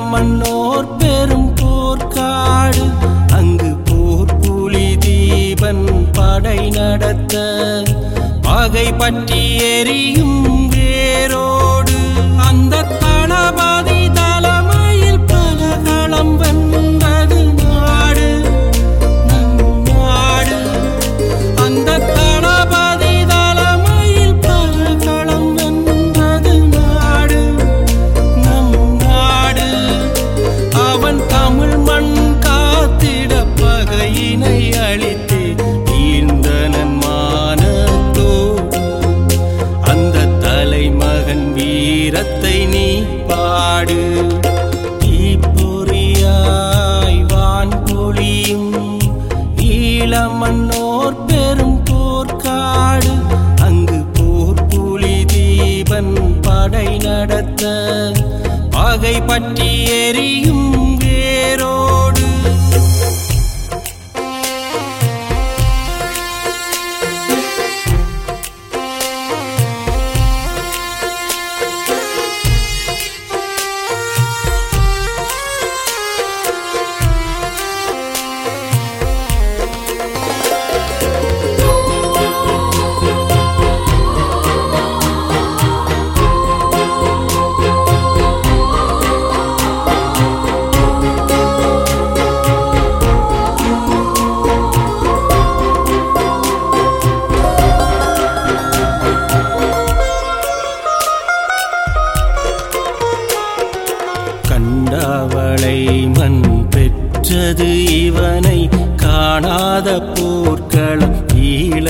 மன்னோர் பெரும் போர்க்காடு. அங்கு போர் புலி தீபன் படை நடத்த. பகை பற்றி எரியும் கீதத்தை நீ பாடு. தீப்பொறியாய் வான் பொழியும் ஈழமன்னோர் பெரும் போர்க்காடு. அங்கு போர் புலி தீபன் படை நடத்த. பகை பற்றி எரியும்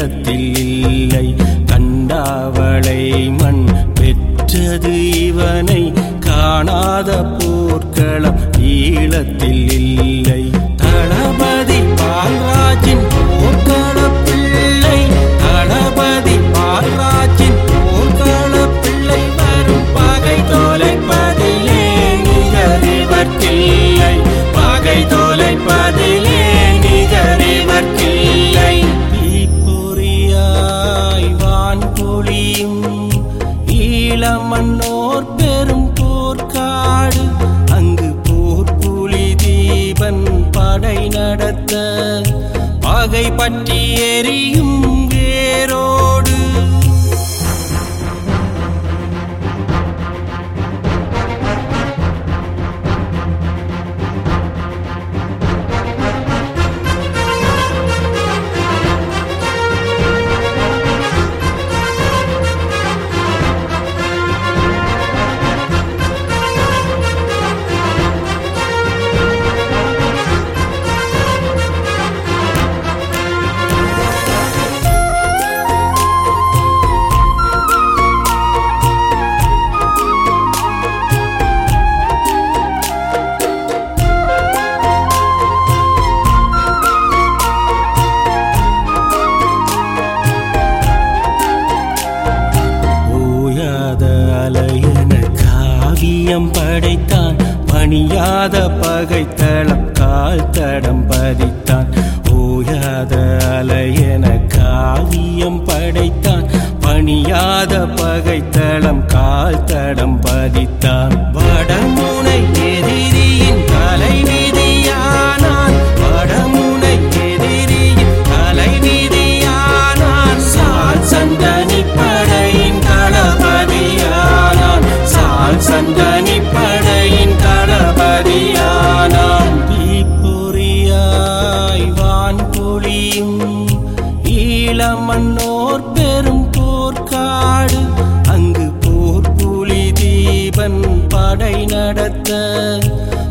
இடத்தில் இல்லை. கண்டாவளை மண் பெற்றது இவனை காணாத போர்க்களம் ஈழத்தில் இல்லை. காவியம் படைத்தான். பணியாத பகைத்தளம் கால் தடம் பதித்தான். ஓயாத அலையன காவியம் படைத்தான். பணியாத பகைத்தளம் கால் தடம் பதித்தான்.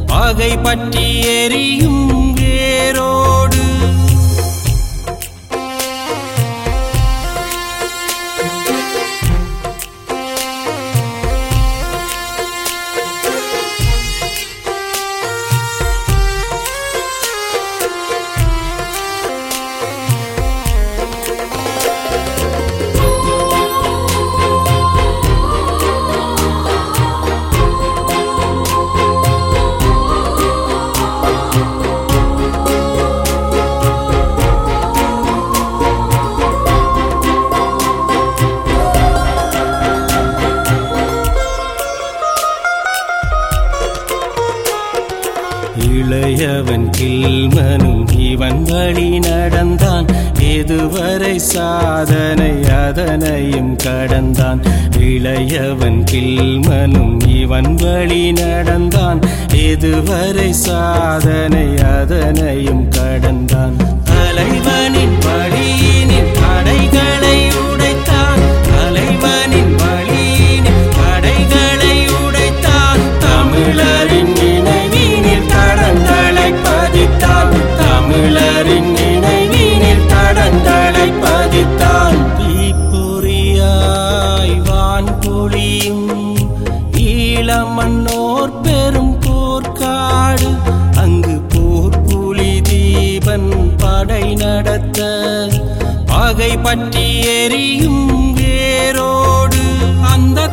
பகை பற்றி எரியும் வேரோடு அதனையும் கடந்தான். இளையவன் கில்மனும் இவன் வழி நடந்தான். இதுவரை சாதனை அதனையும் கடந்தான். தலைவனின் வழியினில் நடத்த. பகை பற்றி எரியும் வேரோடு அந்த